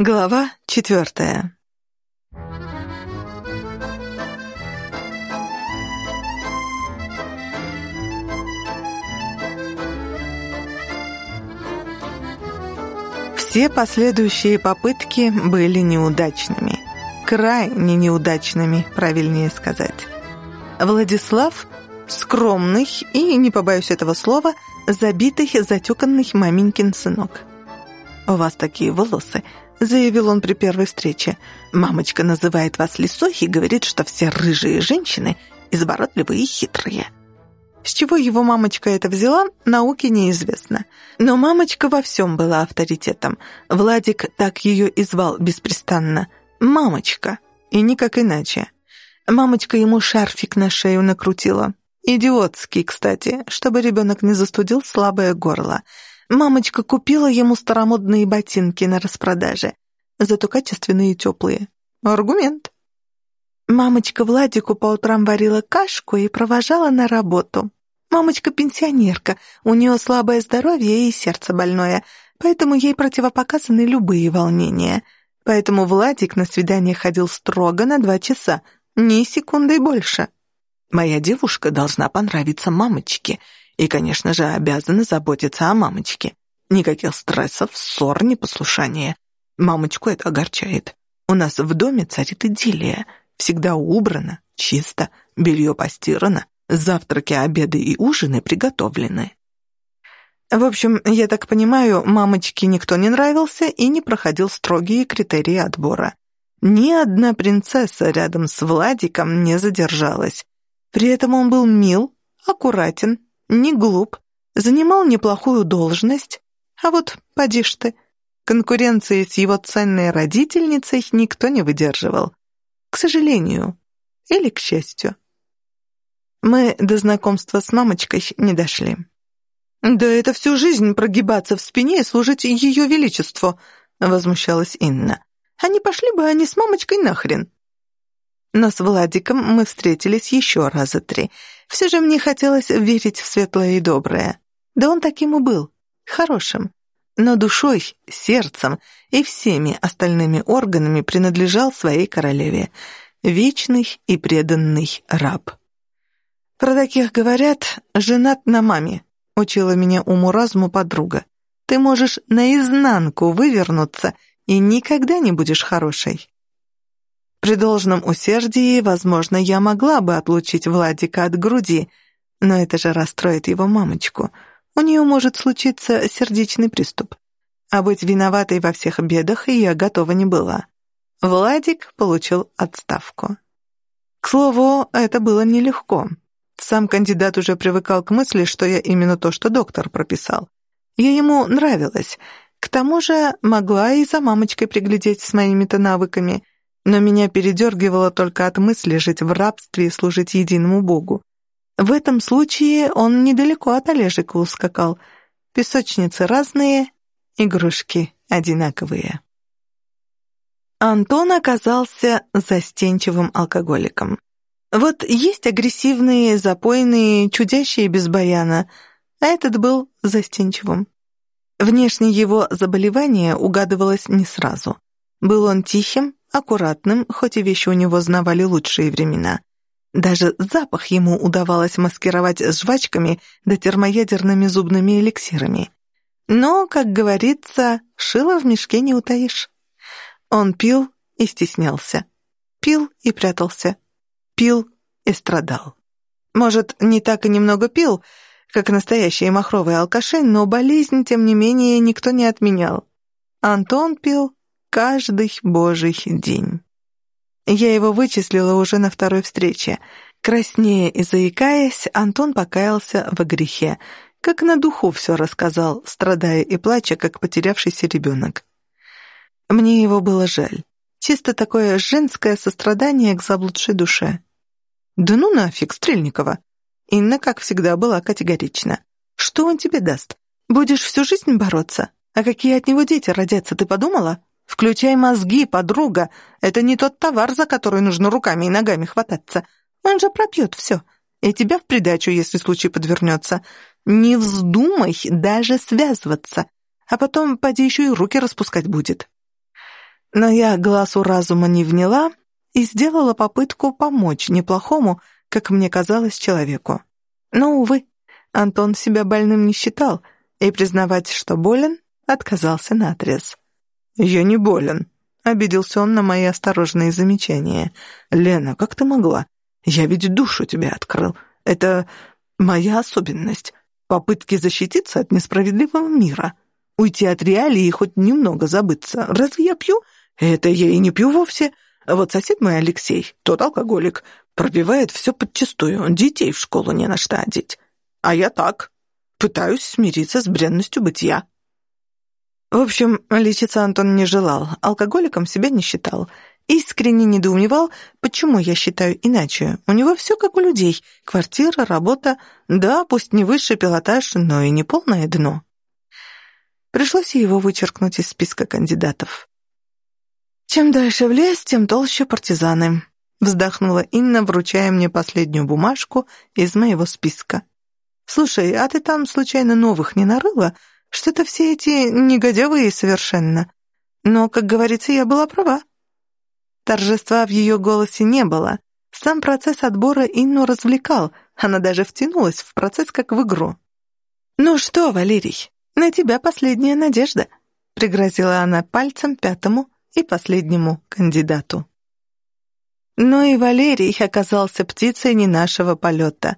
Глава четвертая. Все последующие попытки были неудачными. Крайне неудачными, правильнее сказать. Владислав — скромный и, не побоюсь этого слова, забитый, затеканный маменькин сынок. «У вас такие волосы», — заявил он при первой встрече. «Мамочка называет вас лисой и говорит, что все рыжие женщины изворотливые и хитрые». С чего его мамочка это взяла, науке неизвестно. Но мамочка во всем была авторитетом. Владик так ее и звал беспрестанно. «Мамочка». И никак иначе. Мамочка ему шарфик на шею накрутила. Идиотский, кстати, чтобы ребенок не застудил слабое горло. Мамочка купила ему старомодные ботинки на распродаже, зато качественные и теплые. Аргумент. Мамочка Владику по утрам варила кашку и провожала на работу. Мамочка пенсионерка, у нее слабое здоровье и сердце больное, поэтому ей противопоказаны любые волнения. Поэтому Владик на свидание ходил строго на два часа, ни секунды больше. Моя девушка должна понравиться мамочке и, конечно же, обязана заботиться о мамочке. Никаких стрессов, ссор, непослушания. Мамочку это огорчает. У нас в доме царит идиллия. Всегда убрано, чисто, белье постирано, завтраки, обеды и ужины приготовлены. В общем, я так понимаю, мамочке никто не нравился и не проходил строгие критерии отбора. Ни одна принцесса рядом с Владиком не задержалась. При этом он был мил, аккуратен, не глуп, занимал неплохую должность. А вот, поди ж ты, конкуренции с его ценной родительницей никто не выдерживал. К сожалению. Или к счастью. Мы до знакомства с мамочкой не дошли. «Да это всю жизнь прогибаться в спине и служить ее величеству», — возмущалась Инна. «А не пошли бы они с мамочкой нахрен?» Но с Владиком мы встретились еще раза три. Все же мне хотелось верить в светлое и доброе. Да он таким и был, хорошим. Но душой, сердцем и всеми остальными органами принадлежал своей королеве. Вечный и преданный раб. Про таких говорят «женат на маме», — учила меня уму-разуму подруга. Ты можешь наизнанку вывернуться и никогда не будешь хорошей. При должном усердии, возможно, я могла бы отлучить Владика от груди, но это же расстроит его мамочку. У нее может случиться сердечный приступ. А быть виноватой во всех бедах я готова не была. Владик получил отставку. К слову, это было нелегко. Сам кандидат уже привыкал к мысли, что я именно то, что доктор прописал. Я ему нравилась. К тому же могла и за мамочкой приглядеть с моими-то навыками — но меня передергивало только от мысли жить в рабстве и служить единому Богу. В этом случае он недалеко от Олежика ускакал. Песочницы разные, игрушки одинаковые. Антон оказался застенчивым алкоголиком. Вот есть агрессивные, запойные, чудящие без баяна, а этот был застенчивым. Внешне его заболевание угадывалось не сразу. Был он тихим, аккуратным, хоть и вещи у него знавали лучшие времена. Даже запах ему удавалось маскировать жвачками да термоядерными зубными эликсирами. Но, как говорится, шило в мешке не утаишь. Он пил и стеснялся. Пил и прятался. Пил и страдал. Может, не так и немного пил, как настоящие махровые алкаши, но болезнь, тем не менее, никто не отменял. Антон пил, каждый божий день. Я его вычислила уже на второй встрече. Краснея и заикаясь, Антон покаялся в грехе, как на духу все рассказал, страдая и плача, как потерявшийся ребенок. Мне его было жаль. Чисто такое женское сострадание к заблудшей душе. «Да ну нафиг, Стрельникова!» Инна, как всегда, была категорична. «Что он тебе даст? Будешь всю жизнь бороться? А какие от него дети родятся, ты подумала?» Включай мозги, подруга. Это не тот товар, за который нужно руками и ногами хвататься. Он же пропьет все. И тебя в придачу, если случай подвернется. Не вздумай даже связываться. А потом, поди, еще и руки распускать будет. Но я глазу разума не вняла и сделала попытку помочь неплохому, как мне казалось, человеку. Но, увы, Антон себя больным не считал, и признавать, что болен, отказался наотрез. «Я не болен», — обиделся он на мои осторожные замечания. «Лена, как ты могла? Я ведь душу тебе открыл. Это моя особенность. Попытки защититься от несправедливого мира. Уйти от реалий и хоть немного забыться. Разве я пью? Это я и не пью вовсе. Вот сосед мой Алексей, тот алкоголик, пробивает все подчистую. Детей в школу не на что одеть. А я так. Пытаюсь смириться с бренностью бытия. В общем, лечиться Антон не желал, алкоголиком себя не считал. Искренне недоумевал, почему я считаю иначе. У него все как у людей. Квартира, работа. Да, пусть не высший пилотаж, но и не полное дно. Пришлось его вычеркнуть из списка кандидатов. «Чем дальше в лес, тем толще партизаны», — вздохнула Инна, вручая мне последнюю бумажку из моего списка. «Слушай, а ты там случайно новых не нарыла?» Что-то все эти негодявые совершенно. Но, как говорится, я была права. Торжества в ее голосе не было. Сам процесс отбора Инну развлекал. Она даже втянулась в процесс, как в игру. «Ну что, Валерий, на тебя последняя надежда», — пригрозила она пальцем пятому и последнему кандидату. Но и Валерий оказался птицей не нашего полета.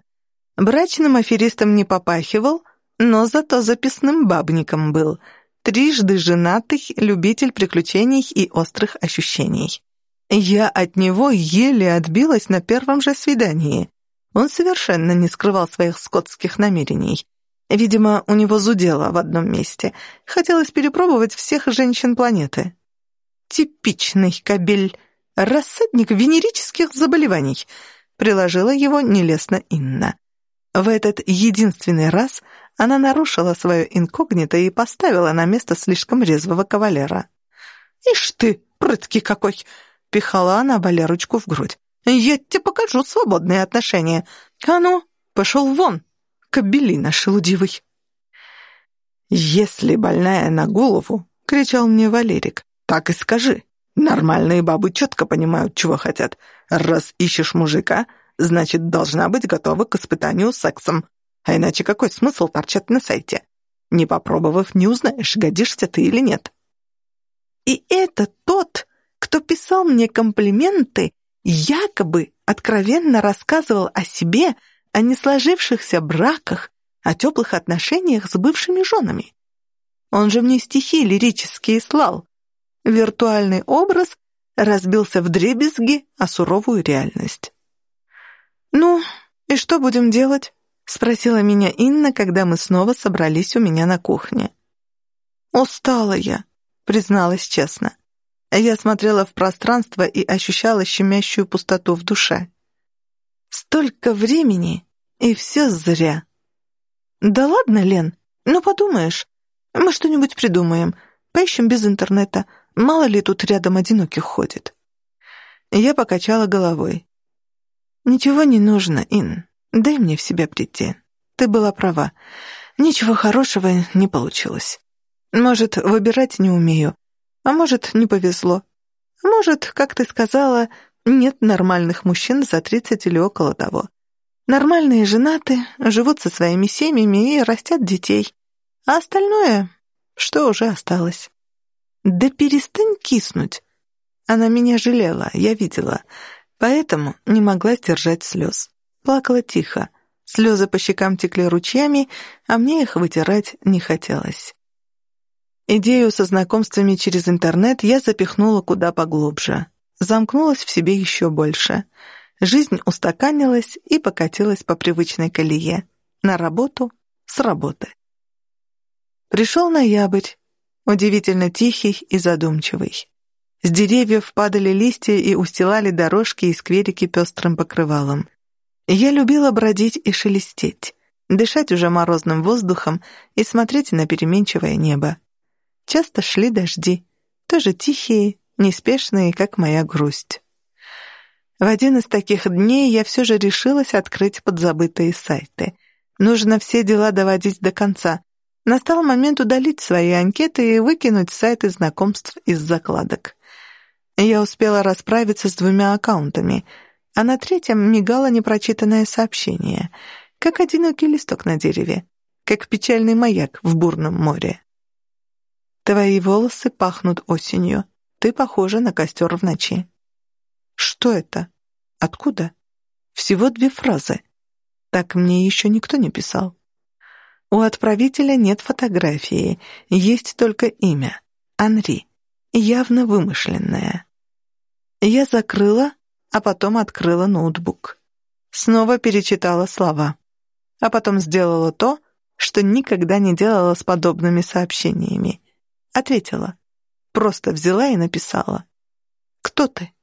Брачным аферистом не попахивал, но зато записным бабником был, трижды женатый, любитель приключений и острых ощущений. Я от него еле отбилась на первом же свидании. Он совершенно не скрывал своих скотских намерений. Видимо, у него зудело в одном месте. Хотелось перепробовать всех женщин планеты. Типичный кабель. Рассадник венерических заболеваний. Приложила его нелестно Инна. В этот единственный раз она нарушила свое инкогнито и поставила на место слишком резвого кавалера. «Ишь ты, прыткий какой!» — пихала она Валерочку в грудь. «Я тебе покажу свободные отношения. А ну, пошел вон, кобелина шелудивый!» «Если больная на голову», — кричал мне Валерик, — «так и скажи. Нормальные бабы четко понимают, чего хотят. Раз ищешь мужика, значит, должна быть готова к испытанию сексом. А иначе какой смысл торчать на сайте? Не попробовав, не узнаешь, годишься ты или нет. И это тот, кто писал мне комплименты, якобы откровенно рассказывал о себе, о несложившихся браках, о теплых отношениях с бывшими женами. Он же мне стихи лирические слал. Виртуальный образ разбился в дребезги о суровую реальность. «Ну, и что будем делать?» — спросила меня Инна, когда мы снова собрались у меня на кухне. «Устала я», — призналась честно. Я смотрела в пространство и ощущала щемящую пустоту в душе. «Столько времени, и все зря». «Да ладно, Лен, ну подумаешь, мы что-нибудь придумаем, поищем без интернета, мало ли тут рядом одиноких ходит». Я покачала головой. «Ничего не нужно, Ин. Дай мне в себя прийти. Ты была права. Ничего хорошего не получилось. Может, выбирать не умею, а может, не повезло. Может, как ты сказала, нет нормальных мужчин за тридцать или около того. Нормальные женаты, живут со своими семьями и растят детей. А остальное, что уже осталось? Да перестань киснуть. Она меня жалела, я видела, поэтому не могла сдержать слез. Плакала тихо. Слезы по щекам текли ручьями, а мне их вытирать не хотелось. Идею со знакомствами через интернет я запихнула куда поглубже. Замкнулась в себе еще больше. Жизнь устаканилась и покатилась по привычной колее. На работу, с работы. Пришел ноябрь, удивительно тихий и задумчивый. С деревьев падали листья и устилали дорожки и скверики пестрым покрывалом. Я любила бродить и шелестеть, дышать уже морозным воздухом и смотреть на переменчивое небо. Часто шли дожди, тоже тихие, неспешные, как моя грусть. В один из таких дней я все же решилась открыть подзабытые сайты. Нужно все дела доводить до конца. Настал момент удалить свои анкеты и выкинуть сайты знакомств из закладок. Я успела расправиться с двумя аккаунтами, а на третьем мигало непрочитанное сообщение, как одинокий листок на дереве, как печальный маяк в бурном море. Твои волосы пахнут осенью. Ты похожа на костер в ночи. Что это? Откуда? Всего две фразы. Так мне еще никто не писал. У отправителя нет фотографии, есть только имя — Анри, явно вымышленное. Я закрыла, а потом открыла ноутбук. Снова перечитала слова. А потом сделала то, что никогда не делала с подобными сообщениями. Ответила. Просто взяла и написала. «Кто ты?»